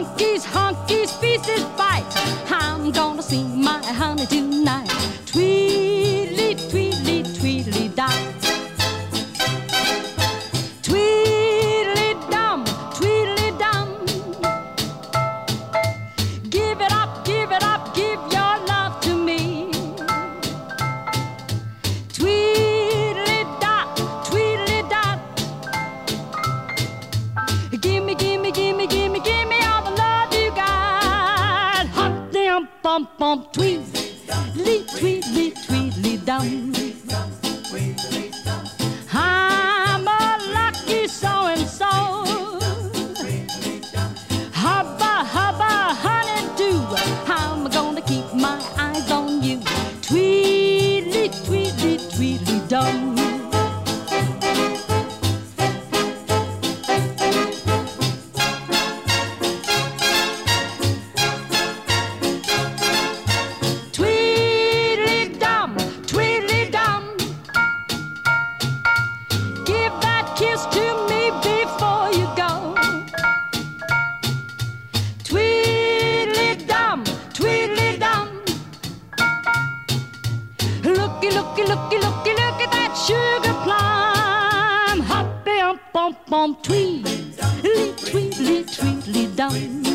honkies, honkies, pieces bite. I'm gonna see my honey tonight. Tweet bump, tweedly, tweedly, tweedly dum. I'm before you go. Tweedly dum, tweedly dum. Looky, looky, looky, looky, look at that sugar plum. Hoppy, ump, bump, bump, tweedly, tweedly, tweedly dum.